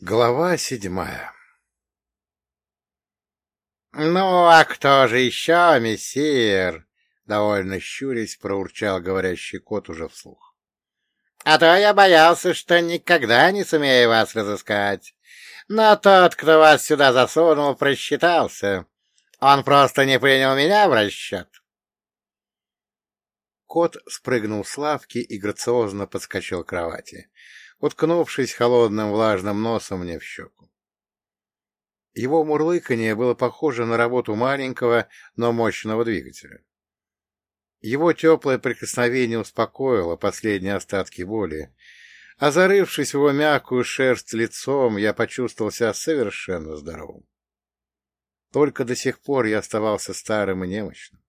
Глава седьмая «Ну, а кто же еще, мессир?» — довольно щурясь проурчал говорящий кот уже вслух. «А то я боялся, что никогда не сумею вас разыскать. Но тот, кто вас сюда засунул, просчитался. Он просто не принял меня в расчет». Кот спрыгнул с лавки и грациозно подскочил к кровати, уткнувшись холодным влажным носом мне в щеку. Его мурлыканье было похоже на работу маленького, но мощного двигателя. Его теплое прикосновение успокоило последние остатки боли, а зарывшись в его мягкую шерсть лицом, я почувствовал себя совершенно здоровым. Только до сих пор я оставался старым и немощным.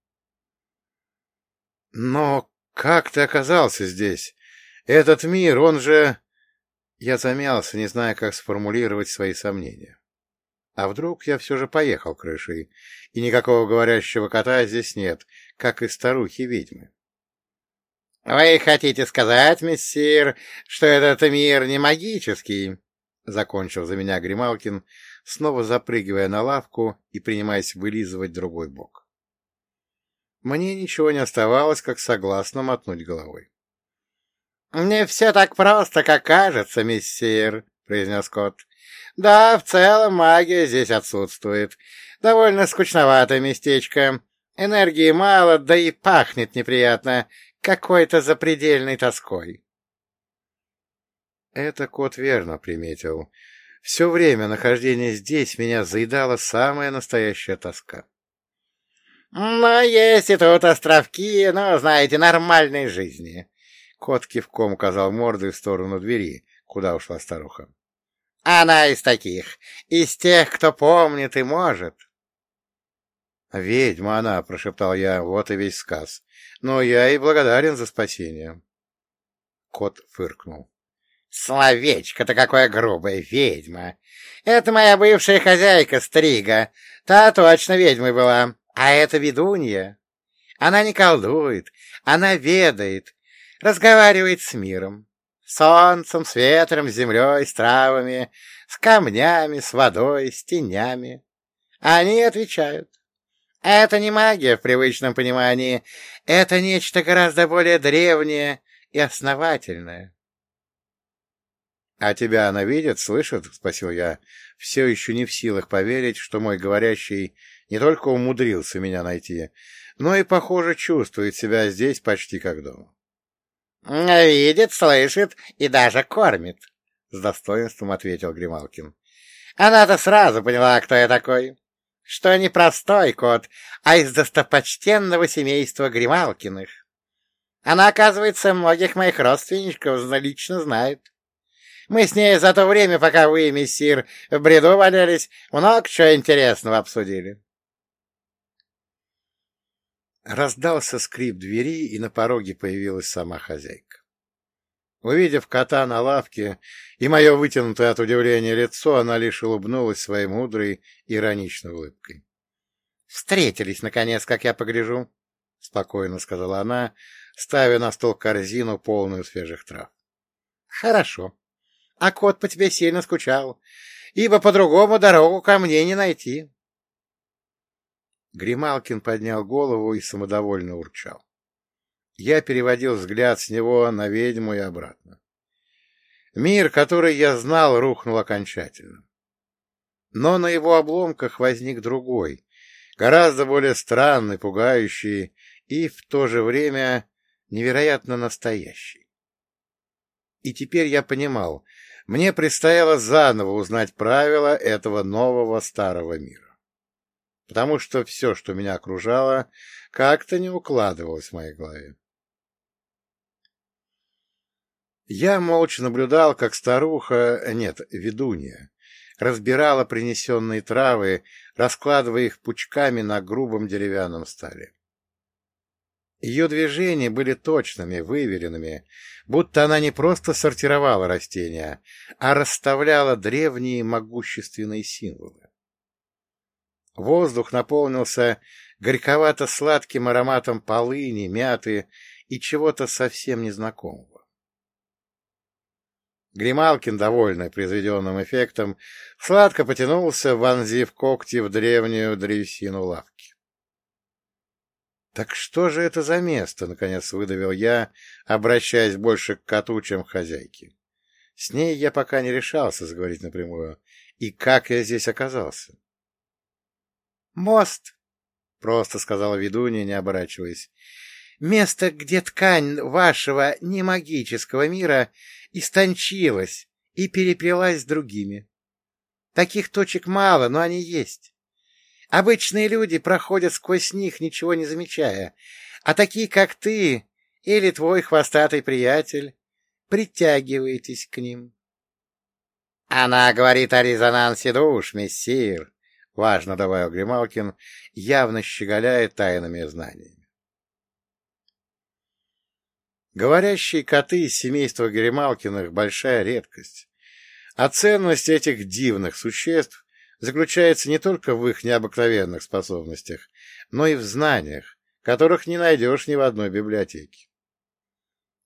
«Но как ты оказался здесь? Этот мир, он же...» Я замялся, не зная, как сформулировать свои сомнения. А вдруг я все же поехал крышей, и никакого говорящего кота здесь нет, как и старухи-ведьмы? — Вы хотите сказать, мессир, что этот мир не магический? — закончил за меня Грималкин, снова запрыгивая на лавку и принимаясь вылизывать другой бок. Мне ничего не оставалось, как согласно мотнуть головой. — Не все так просто, как кажется, мессир, — произнес кот. Да, в целом магия здесь отсутствует. Довольно скучноватое местечко. Энергии мало, да и пахнет неприятно, какой-то запредельной тоской. Это кот верно приметил. Все время нахождения здесь меня заедала самая настоящая тоска. Но есть и тут островки, ну, знаете, нормальной жизни. Кот кивком указал мордой в сторону двери, куда ушла старуха. Она из таких, из тех, кто помнит и может. «Ведьма она», — прошептал я, — вот и весь сказ. «Но я и благодарен за спасение». Кот фыркнул. «Словечко-то какое грубое, ведьма! Это моя бывшая хозяйка, Стрига. Та точно ведьмой была, а это ведунья. Она не колдует, она ведает, разговаривает с миром солнцем, с ветром, с землей, с травами, с камнями, с водой, с тенями. Они отвечают. Это не магия в привычном понимании, это нечто гораздо более древнее и основательное. — А тебя она видит, слышит? — спросил я, все еще не в силах поверить, что мой говорящий не только умудрился меня найти, но и, похоже, чувствует себя здесь почти как дома. «Видит, слышит и даже кормит», — с достоинством ответил Грималкин. «Она-то сразу поняла, кто я такой. Что не простой кот, а из достопочтенного семейства Грималкиных. Она, оказывается, многих моих родственничков лично знает. Мы с ней за то время, пока вы, мессир, в бреду валялись, много чего интересного обсудили». Раздался скрип двери, и на пороге появилась сама хозяйка. Увидев кота на лавке и мое вытянутое от удивления лицо, она лишь улыбнулась своей мудрой, ироничной улыбкой. — Встретились, наконец, как я погляжу, — спокойно сказала она, ставя на стол корзину, полную свежих трав. — Хорошо. А кот по тебе сильно скучал, ибо по-другому дорогу ко мне не найти. Грималкин поднял голову и самодовольно урчал. Я переводил взгляд с него на ведьму и обратно. Мир, который я знал, рухнул окончательно. Но на его обломках возник другой, гораздо более странный, пугающий и в то же время невероятно настоящий. И теперь я понимал, мне предстояло заново узнать правила этого нового старого мира потому что все, что меня окружало, как-то не укладывалось в моей голове. Я молча наблюдал, как старуха, нет, ведунья, разбирала принесенные травы, раскладывая их пучками на грубом деревянном столе. Ее движения были точными, выверенными, будто она не просто сортировала растения, а расставляла древние могущественные символы. Воздух наполнился горьковато-сладким ароматом полыни, мяты и чего-то совсем незнакомого. Грималкин, довольный произведенным эффектом, сладко потянулся, вонзив когти в древнюю древесину лавки. «Так что же это за место?» — наконец выдавил я, обращаясь больше к коту, чем к хозяйке. С ней я пока не решался заговорить напрямую. И как я здесь оказался? «Мост», — просто сказала ведунья, не оборачиваясь. «Место, где ткань вашего немагического мира истончилась и переплелась с другими. Таких точек мало, но они есть. Обычные люди проходят сквозь них, ничего не замечая, а такие, как ты или твой хвостатый приятель, притягиваетесь к ним. — Она говорит о резонансе душ, мессир, — важно добавил Грималкин, явно щеголяя тайными знаниями. Говорящие коты из семейства Грималкиных — большая редкость. А ценность этих дивных существ заключается не только в их необыкновенных способностях, но и в знаниях, которых не найдешь ни в одной библиотеке.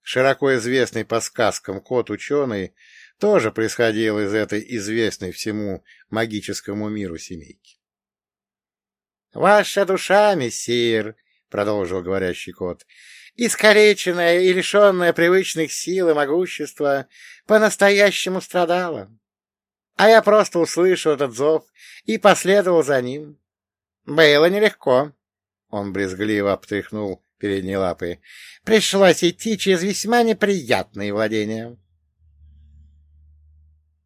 Широко известный по сказкам кот-ученый тоже происходил из этой известной всему магическому миру семейки. — Ваша душа, мессир, — продолжил говорящий кот, — искалеченная и лишенная привычных сил и могущества, по-настоящему страдала. А я просто услышал этот зов и последовал за ним. Было нелегко. Он брезгливо обтряхнул передней лапы. Пришлось идти через весьма неприятные владения.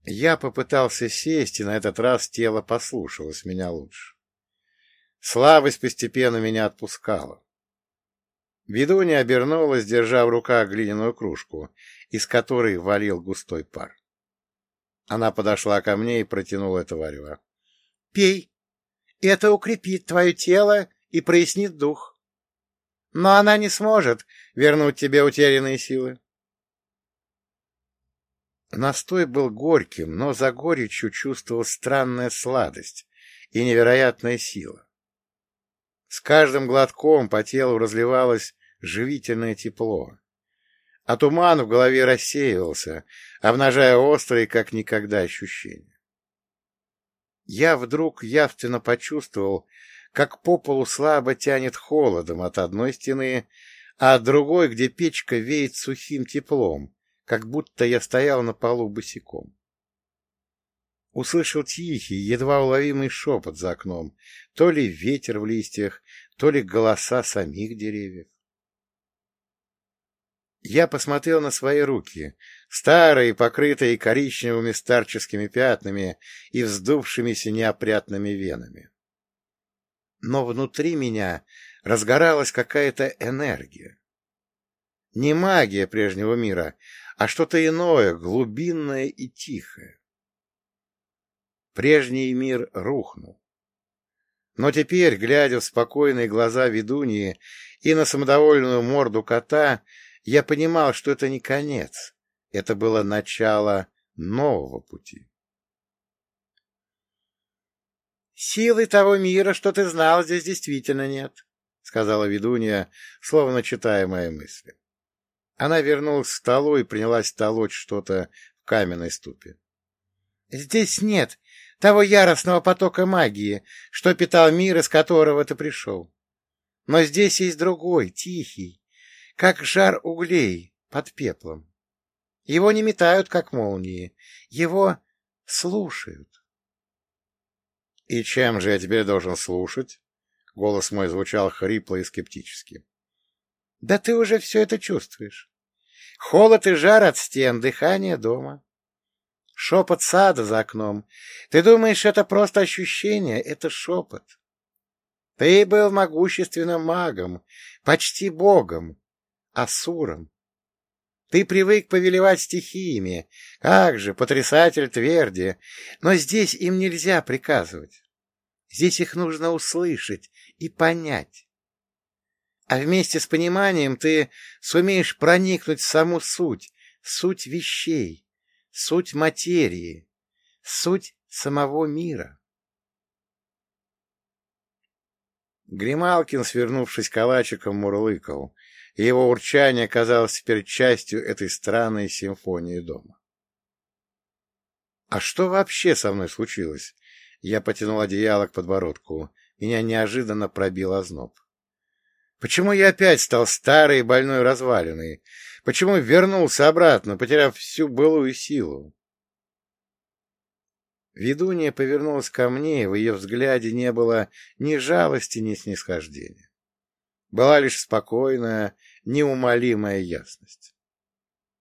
Я попытался сесть, и на этот раз тело послушалось меня лучше. Слабость постепенно меня отпускала. Ведунья обернулась, держа в руках глиняную кружку, из которой валил густой пар. Она подошла ко мне и протянула это варево. — Пей. Это укрепит твое тело и прояснит дух. Но она не сможет вернуть тебе утерянные силы. Настой был горьким, но за горечью чувствовал странная сладость и невероятная сила. С каждым глотком по телу разливалось живительное тепло а туман в голове рассеивался, обнажая острые, как никогда, ощущения. Я вдруг явственно почувствовал, как по полу слабо тянет холодом от одной стены, а от другой, где печка веет сухим теплом, как будто я стоял на полу босиком. Услышал тихий, едва уловимый шепот за окном, то ли ветер в листьях, то ли голоса самих деревьев. Я посмотрел на свои руки, старые, покрытые коричневыми старческими пятнами и вздувшимися неопрятными венами. Но внутри меня разгоралась какая-то энергия. Не магия прежнего мира, а что-то иное, глубинное и тихое. Прежний мир рухнул. Но теперь, глядя в спокойные глаза ведуньи и на самодовольную морду кота, я понимал, что это не конец, это было начало нового пути. «Силы того мира, что ты знал, здесь действительно нет», — сказала ведунья, словно читая мои мысли. Она вернулась к столу и принялась толочь что-то в каменной ступе. «Здесь нет того яростного потока магии, что питал мир, из которого ты пришел. Но здесь есть другой, тихий, как жар углей под пеплом. Его не метают, как молнии, его слушают. — И чем же я теперь должен слушать? — голос мой звучал хрипло и скептически. — Да ты уже все это чувствуешь. Холод и жар от стен, дыхание дома. Шепот сада за окном. Ты думаешь, это просто ощущение? Это шепот. Ты был могущественным магом, почти богом, Асуром. Ты привык повелевать стихиями, как же, потрясатель тверди, но здесь им нельзя приказывать. Здесь их нужно услышать и понять. А вместе с пониманием ты сумеешь проникнуть в саму суть, суть вещей, суть материи, суть самого мира. Грималкин, свернувшись калачиком, мурлыкал — и его урчание казалось теперь частью этой странной симфонии дома. А что вообще со мной случилось? Я потянул одеяло к подбородку. Меня неожиданно пробил озноб. Почему я опять стал старой и больной развалиной? Почему вернулся обратно, потеряв всю былую силу? Ведунья повернулась ко мне, и в ее взгляде не было ни жалости, ни снисхождения. Была лишь спокойная, неумолимая ясность.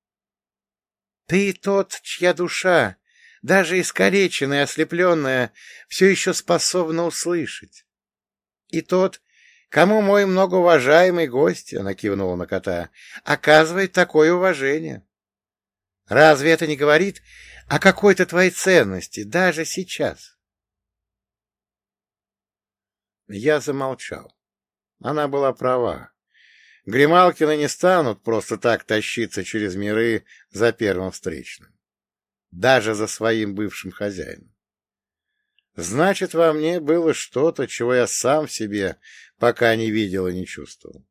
— Ты тот, чья душа, даже искалеченная и ослепленная, все еще способна услышать. И тот, кому мой многоуважаемый гость, — она кивнула на кота, — оказывает такое уважение. Разве это не говорит о какой-то твоей ценности, даже сейчас? Я замолчал. Она была права. Грималкины не станут просто так тащиться через миры за первым встречным. Даже за своим бывшим хозяином. Значит, во мне было что-то, чего я сам в себе пока не видел и не чувствовал.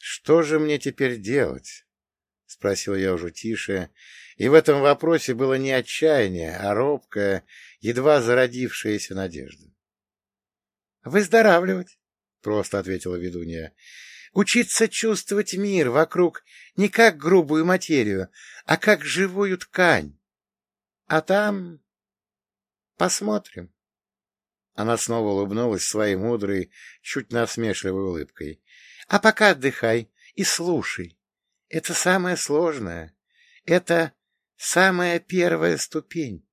Что же мне теперь делать? — спросил я уже тише, и в этом вопросе было не отчаяние, а робкая, едва зародившаяся надежда. — Выздоравливать, — просто ответила ведунья. — Учиться чувствовать мир вокруг не как грубую материю, а как живую ткань. А там... посмотрим. Она снова улыбнулась своей мудрой, чуть насмешливой улыбкой. — А пока отдыхай и слушай. Это самое сложное. Это самая первая ступень.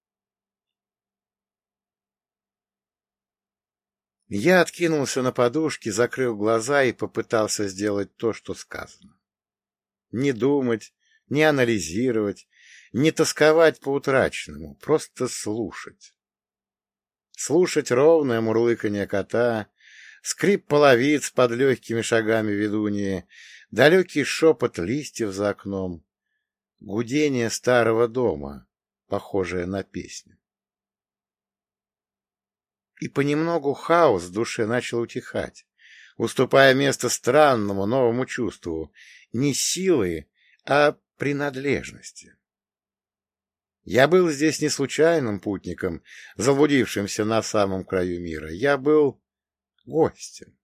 Я откинулся на подушке, закрыл глаза и попытался сделать то, что сказано. Не думать, не анализировать, не тосковать по утраченному, просто слушать. Слушать ровное мурлыканье кота, скрип половиц под легкими шагами ведуньи, далекий шепот листьев за окном, гудение старого дома, похожее на песню. И понемногу хаос в душе начал утихать, уступая место странному новому чувству, не силы, а принадлежности. Я был здесь не случайным путником, заблудившимся на самом краю мира. Я был гостем,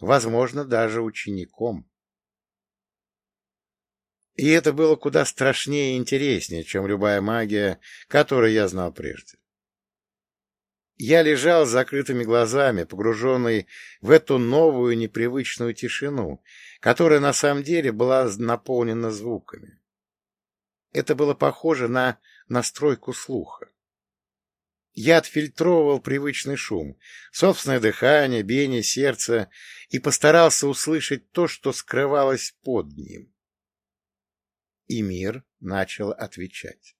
возможно, даже учеником. И это было куда страшнее и интереснее, чем любая магия, которую я знал прежде. Я лежал с закрытыми глазами, погруженный в эту новую непривычную тишину, которая на самом деле была наполнена звуками. Это было похоже на настройку слуха. Я отфильтровывал привычный шум, собственное дыхание, биение сердца и постарался услышать то, что скрывалось под ним и мир начал отвечать.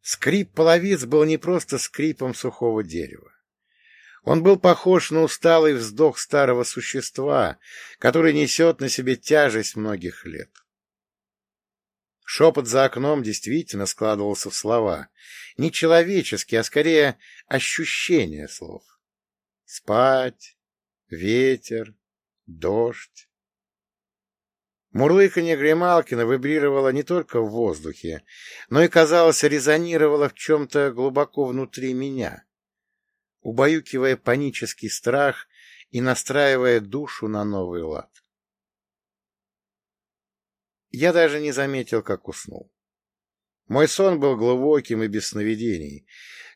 Скрип половиц был не просто скрипом сухого дерева. Он был похож на усталый вздох старого существа, который несет на себе тяжесть многих лет. Шепот за окном действительно складывался в слова. Не человеческие, а скорее ощущения слов. Спать, ветер, дождь, Мурлыканье Грималкина вибрировало не только в воздухе, но и, казалось, резонировало в чем-то глубоко внутри меня, убаюкивая панический страх и настраивая душу на новый лад. Я даже не заметил, как уснул. Мой сон был глубоким и без сновидений,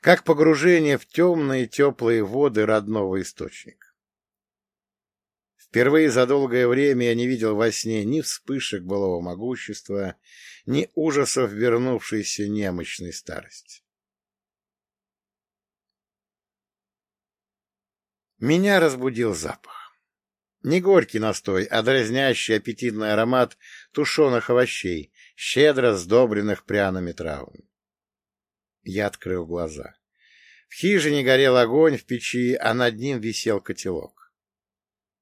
как погружение в темные теплые воды родного источника. Впервые за долгое время я не видел во сне ни вспышек былого могущества, ни ужасов вернувшейся немощной старости. Меня разбудил запах. Не горький настой, а дразнящий аппетитный аромат тушеных овощей, щедро сдобренных пряными травами. Я открыл глаза. В хижине горел огонь в печи, а над ним висел котелок.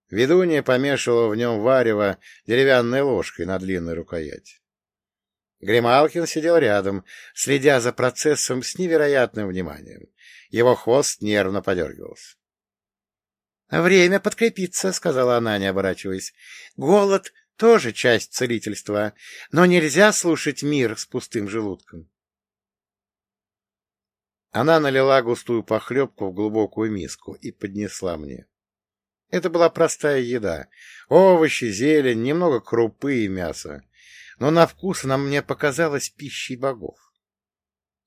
Ведунья помешивала в нем варево деревянной ложкой на длинной рукояти. Грималкин сидел рядом, следя за процессом с невероятным вниманием. Его хвост нервно подергивался. — Время подкрепиться, — сказала она, не оборачиваясь. — Голод тоже часть целительства, но нельзя слушать мир с пустым желудком. Она налила густую похлебку в глубокую миску и поднесла мне. Это была простая еда. Овощи, зелень, немного крупы и мяса. Но на вкус она мне показалась пищей богов.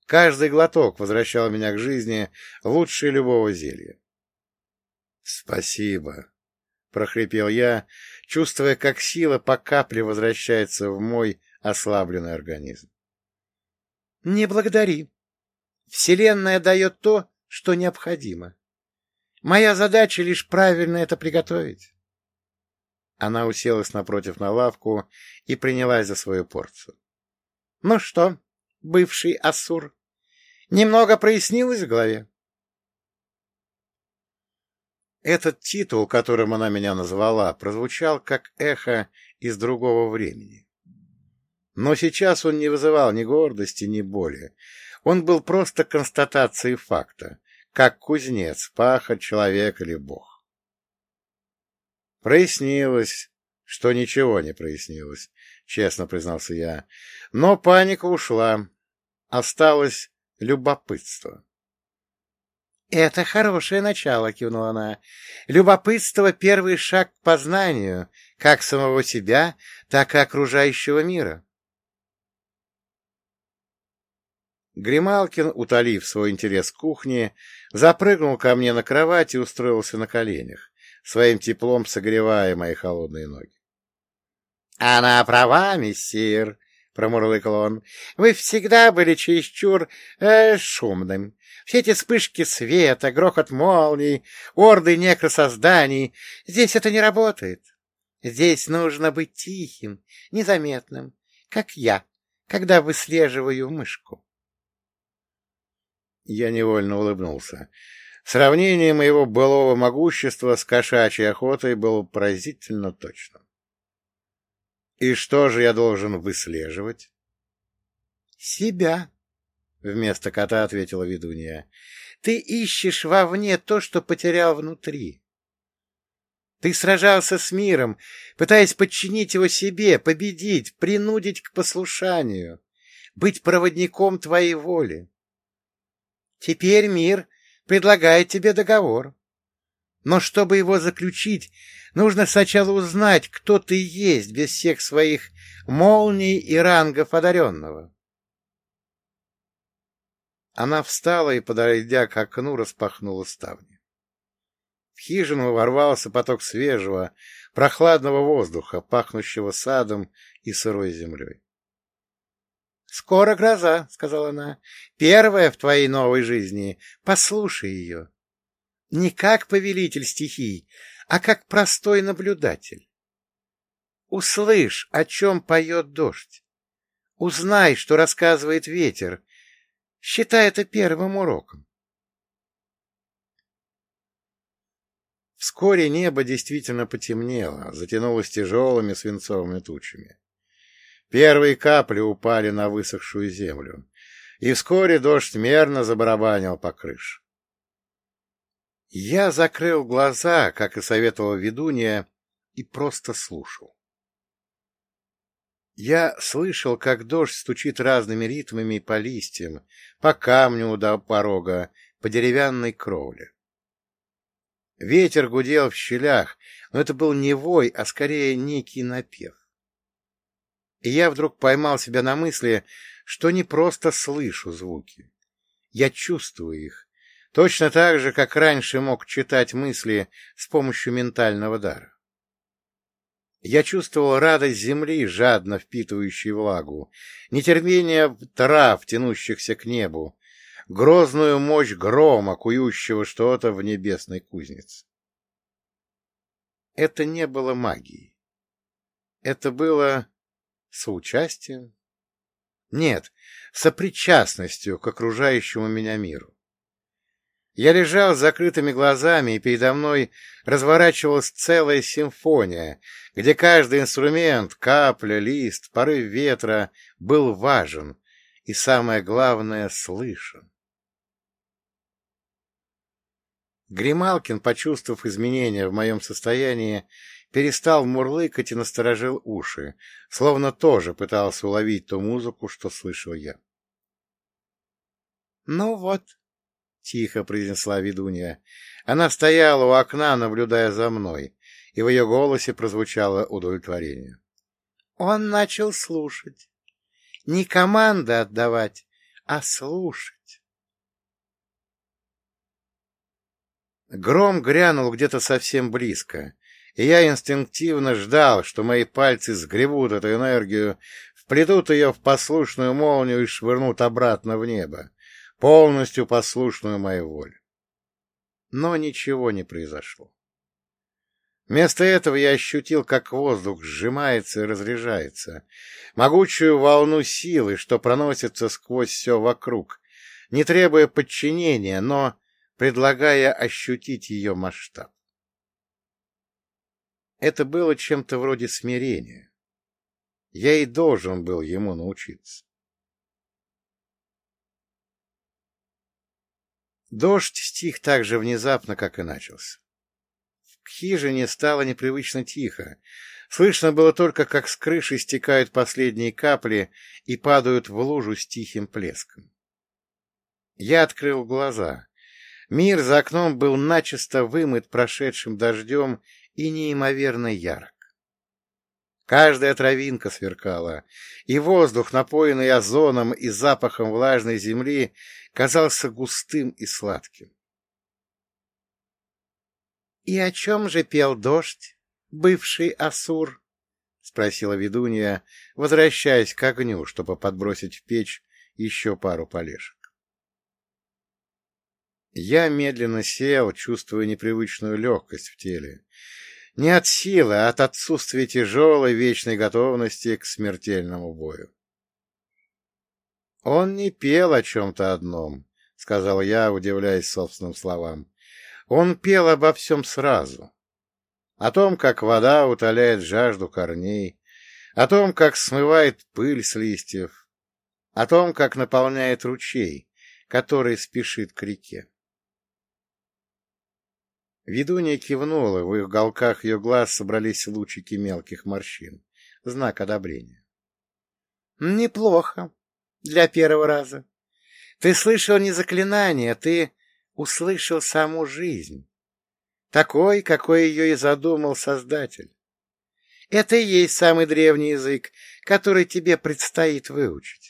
Каждый глоток возвращал меня к жизни лучше любого зелья. — Спасибо, — прохрипел я, чувствуя, как сила по капле возвращается в мой ослабленный организм. — Не благодари. Вселенная дает то, что необходимо. Моя задача лишь правильно это приготовить. Она уселась напротив на лавку и принялась за свою порцию. — Ну что, бывший Ассур, немного прояснилось в голове? Этот титул, которым она меня назвала, прозвучал как эхо из другого времени. Но сейчас он не вызывал ни гордости, ни боли. Он был просто констатацией факта, как кузнец, пахарь, человек или бог. Прояснилось, что ничего не прояснилось, честно признался я. Но паника ушла. Осталось любопытство. — Это хорошее начало, — кивнула она. — Любопытство — первый шаг к познанию, как самого себя, так и окружающего мира. Грималкин, утолив свой интерес к кухне, запрыгнул ко мне на кровать и устроился на коленях, своим теплом согревая мои холодные ноги. — Она права, мессир, — промурлыкал он. — Вы всегда были чересчур э, шумным. Все эти вспышки света, грохот молний, орды некросозданий — здесь это не работает. Здесь нужно быть тихим, незаметным, как я, когда выслеживаю мышку. Я невольно улыбнулся. Сравнение моего былого могущества с кошачьей охотой было поразительно точным. И что же я должен выслеживать? — Себя, — вместо кота ответила ведунья. — Ты ищешь вовне то, что потерял внутри. Ты сражался с миром, пытаясь подчинить его себе, победить, принудить к послушанию, быть проводником твоей воли. Теперь мир предлагает тебе договор. Но чтобы его заключить, нужно сначала узнать, кто ты есть без всех своих молний и рангов одаренного. Она встала и, подойдя к окну, распахнула ставни. В хижину ворвался поток свежего, прохладного воздуха, пахнущего садом и сырой землей. «Скоро гроза», — сказала она, — «первая в твоей новой жизни. Послушай ее. Не как повелитель стихий, а как простой наблюдатель. Услышь, о чем поет дождь. Узнай, что рассказывает ветер. Считай это первым уроком. Вскоре небо действительно потемнело, затянулось тяжелыми свинцовыми тучами. Первые капли упали на высохшую землю, и вскоре дождь мерно забарабанил по крыше. Я закрыл глаза, как и советовал ведунья, и просто слушал. Я слышал, как дождь стучит разными ритмами по листьям, по камню до порога, по деревянной кровле. Ветер гудел в щелях, но это был не вой, а скорее некий напев. И я вдруг поймал себя на мысли, что не просто слышу звуки. Я чувствую их, точно так же, как раньше мог читать мысли с помощью ментального дара. Я чувствовал радость земли, жадно впитывающей влагу, нетерпение трав, тянущихся к небу, грозную мощь грома, кующего что-то в небесной кузнице. Это не было магией. Это было Соучастием? Нет, сопричастностью к окружающему меня миру. Я лежал с закрытыми глазами, и передо мной разворачивалась целая симфония, где каждый инструмент, капля, лист, порыв ветра был важен и, самое главное, слышен. Грималкин, почувствовав изменения в моем состоянии, перестал мурлыкать и насторожил уши, словно тоже пытался уловить ту музыку, что слышал я. — Ну вот, — тихо произнесла ведунья. Она стояла у окна, наблюдая за мной, и в ее голосе прозвучало удовлетворение. Он начал слушать. Не команды отдавать, а слушать. Гром грянул где-то совсем близко, и я инстинктивно ждал, что мои пальцы сгребут эту энергию, вплетут ее в послушную молнию и швырнут обратно в небо, полностью послушную моей воле. Но ничего не произошло. Вместо этого я ощутил, как воздух сжимается и разряжается, могучую волну силы, что проносится сквозь все вокруг, не требуя подчинения, но предлагая ощутить ее масштаб. Это было чем-то вроде смирения. Я и должен был ему научиться. Дождь стих так же внезапно, как и начался. В хижине стало непривычно тихо. Слышно было только, как с крыши стекают последние капли и падают в лужу с тихим плеском. Я открыл глаза. Мир за окном был начисто вымыт прошедшим дождем и неимоверно ярок. Каждая травинка сверкала, и воздух, напоенный озоном и запахом влажной земли, казался густым и сладким. — И о чем же пел дождь, бывший Асур? — спросила ведунья, возвращаясь к огню, чтобы подбросить в печь еще пару полешек. Я медленно сел, чувствуя непривычную легкость в теле. Не от силы, а от отсутствия тяжелой вечной готовности к смертельному бою. Он не пел о чем-то одном, — сказал я, удивляясь собственным словам. Он пел обо всем сразу. О том, как вода утоляет жажду корней, о том, как смывает пыль с листьев, о том, как наполняет ручей, который спешит к реке. Ведунья кивнула, в уголках ее глаз собрались лучики мелких морщин. Знак одобрения. — Неплохо. Для первого раза. Ты слышал не заклинание, ты услышал саму жизнь, такой, какой ее и задумал Создатель. Это и есть самый древний язык, который тебе предстоит выучить.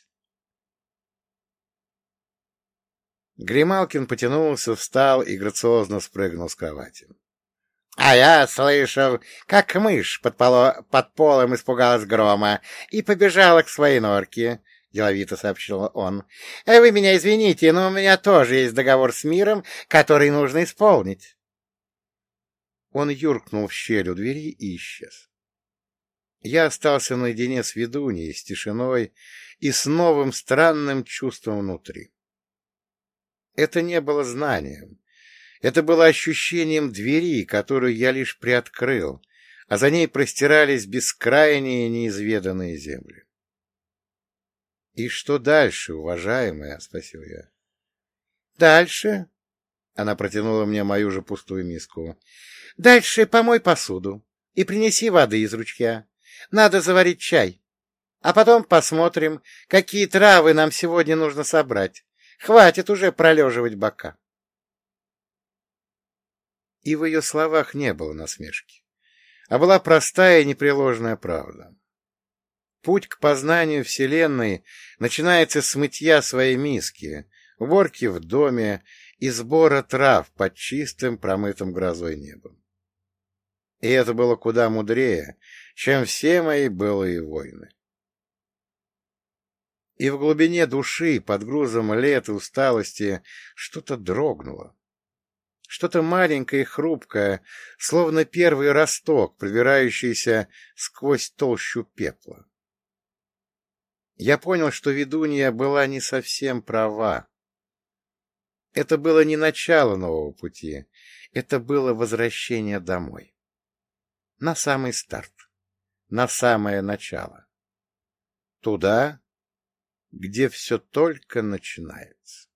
Грималкин потянулся, встал и грациозно спрыгнул с кровати. — А я слышал, как мышь под, поло... под полом испугалась грома и побежала к своей норке, — деловито сообщил он. — Вы меня извините, но у меня тоже есть договор с миром, который нужно исполнить. Он юркнул в щель у двери и исчез. Я остался наедине с ведуньей, с тишиной и с новым странным чувством внутри. Это не было знанием. Это было ощущением двери, которую я лишь приоткрыл, а за ней простирались бескрайние неизведанные земли. — И что дальше, уважаемая? — спросил я. — Дальше? — она протянула мне мою же пустую миску. — Дальше помой посуду и принеси воды из ручья. Надо заварить чай. А потом посмотрим, какие травы нам сегодня нужно собрать. Хватит уже пролеживать бока. И в ее словах не было насмешки, а была простая и непреложная правда. Путь к познанию Вселенной начинается с мытья своей миски, уборки в доме и сбора трав под чистым, промытым грозой небом. И это было куда мудрее, чем все мои былые войны. И в глубине души, под грузом лет и усталости, что-то дрогнуло. Что-то маленькое и хрупкое, словно первый росток, пробирающийся сквозь толщу пепла. Я понял, что ведунья была не совсем права. Это было не начало нового пути, это было возвращение домой. На самый старт, на самое начало. Туда, где все только начинается.